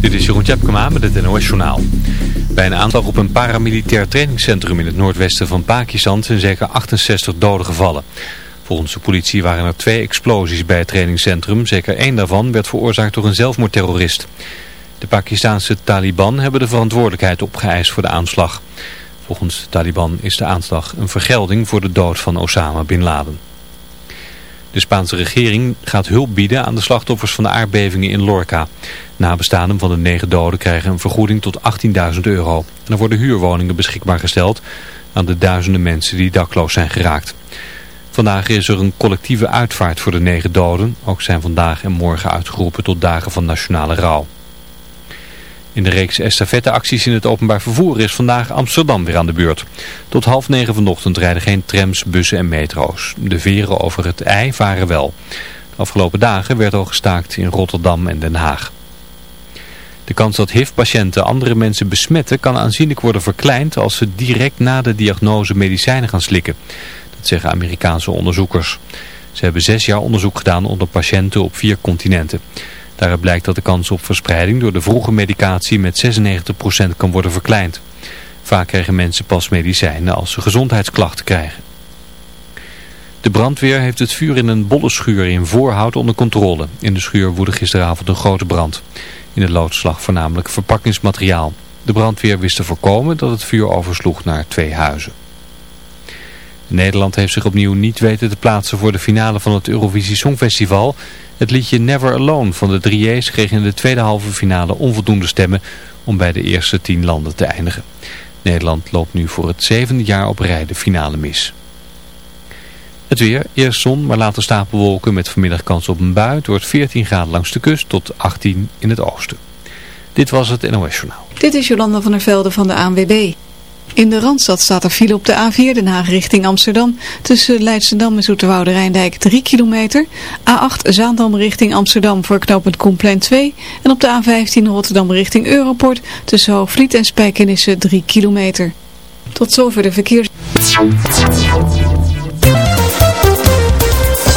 Dit is Jeroen Tjepkema met het NOS Journaal. Bij een aanslag op een paramilitair trainingscentrum in het noordwesten van Pakistan zijn zeker 68 doden gevallen. Volgens de politie waren er twee explosies bij het trainingscentrum. Zeker één daarvan werd veroorzaakt door een zelfmoordterrorist. De Pakistanse Taliban hebben de verantwoordelijkheid opgeëist voor de aanslag. Volgens de Taliban is de aanslag een vergelding voor de dood van Osama Bin Laden. De Spaanse regering gaat hulp bieden aan de slachtoffers van de aardbevingen in Lorca. Nabestaanden van de negen doden krijgen een vergoeding tot 18.000 euro. En er worden huurwoningen beschikbaar gesteld aan de duizenden mensen die dakloos zijn geraakt. Vandaag is er een collectieve uitvaart voor de negen doden. Ook zijn vandaag en morgen uitgeroepen tot dagen van nationale rouw. In de reeks estafetteacties in het openbaar vervoer is vandaag Amsterdam weer aan de beurt. Tot half negen vanochtend rijden geen trams, bussen en metro's. De veren over het ei varen wel. De afgelopen dagen werd al gestaakt in Rotterdam en Den Haag. De kans dat HIV-patiënten andere mensen besmetten kan aanzienlijk worden verkleind als ze direct na de diagnose medicijnen gaan slikken. Dat zeggen Amerikaanse onderzoekers. Ze hebben zes jaar onderzoek gedaan onder patiënten op vier continenten. Daaruit blijkt dat de kans op verspreiding door de vroege medicatie met 96% kan worden verkleind. Vaak krijgen mensen pas medicijnen als ze gezondheidsklachten krijgen. De brandweer heeft het vuur in een bolle schuur in Voorhout onder controle. In de schuur woedde gisteravond een grote brand. In de loodslag voornamelijk verpakkingsmateriaal. De brandweer wist te voorkomen dat het vuur oversloeg naar twee huizen. Nederland heeft zich opnieuw niet weten te plaatsen voor de finale van het Eurovisie Songfestival. Het liedje Never Alone van de 3J's kreeg in de tweede halve finale onvoldoende stemmen om bij de eerste tien landen te eindigen. Nederland loopt nu voor het zevende jaar op rij de finale mis. Het weer, eerst zon, maar later stapelwolken met vanmiddag kans op een bui. Het wordt 14 graden langs de kust tot 18 in het oosten. Dit was het NOS Journaal. Dit is Jolanda van der Velde van de ANWB. In de Randstad staat er file op de A4 Den Haag richting Amsterdam. Tussen Leidschendam en Zoeterwoude Rijndijk 3 kilometer. A8 Zaandam richting Amsterdam voor knooppunt Koenplein 2. En op de A15 Rotterdam richting Europort. Tussen Hoogvliet en Spijkenisse 3 kilometer. Tot zover de verkeers...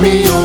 Me oh.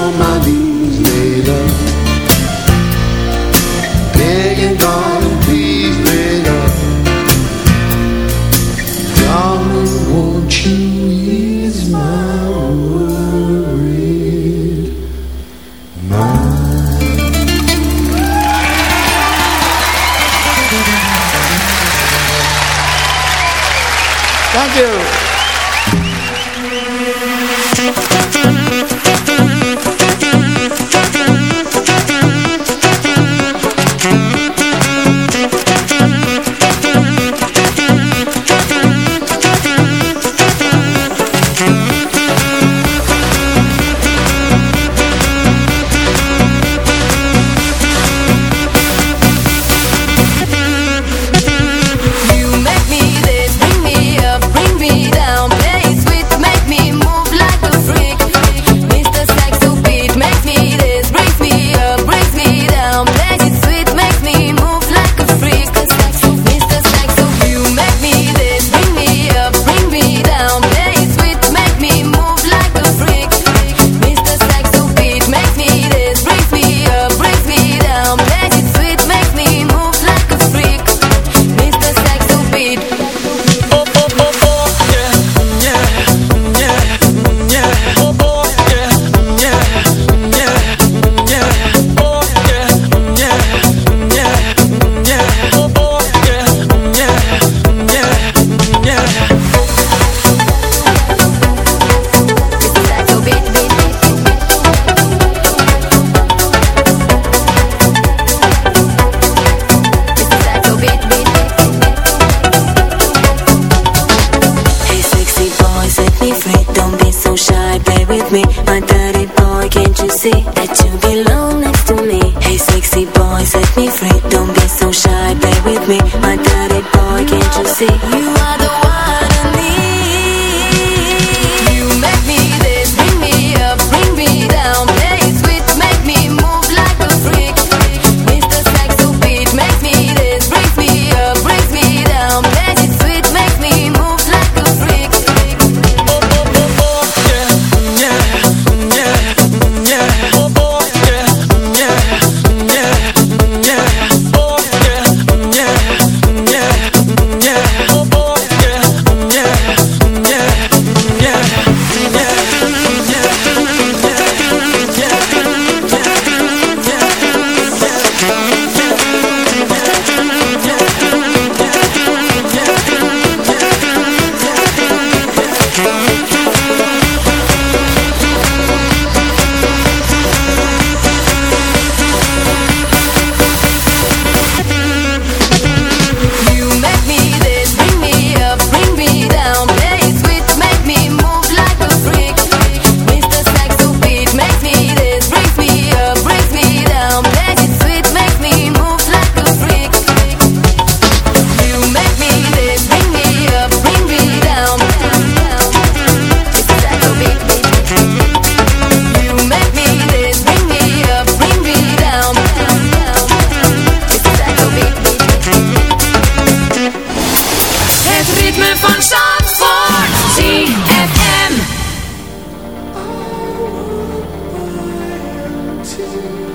See to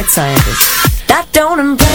Rocket scientist. That don't impress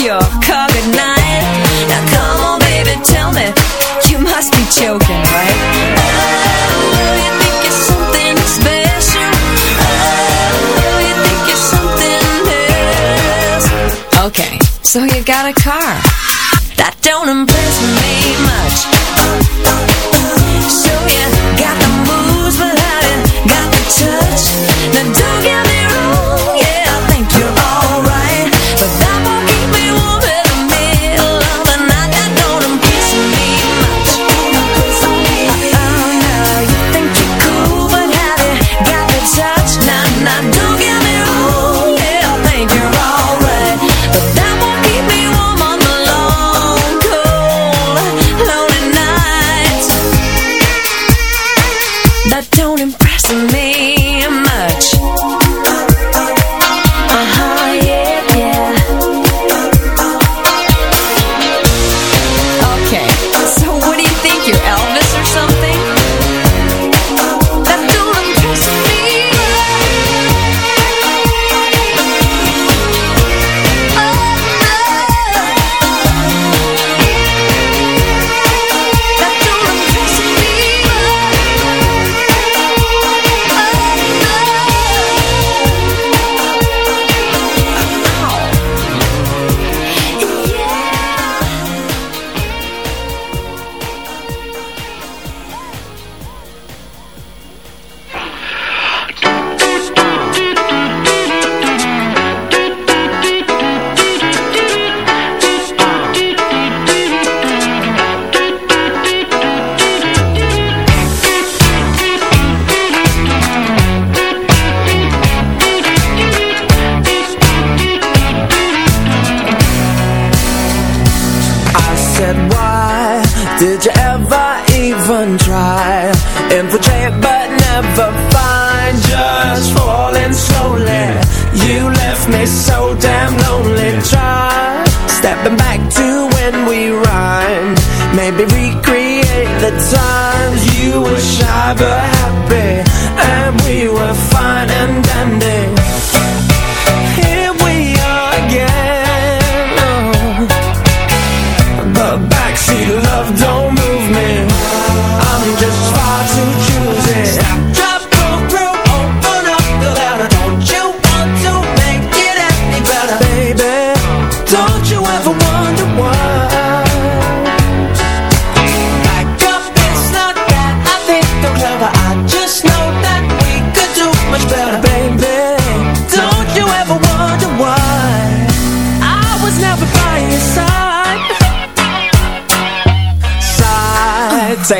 your cup.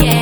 yeah.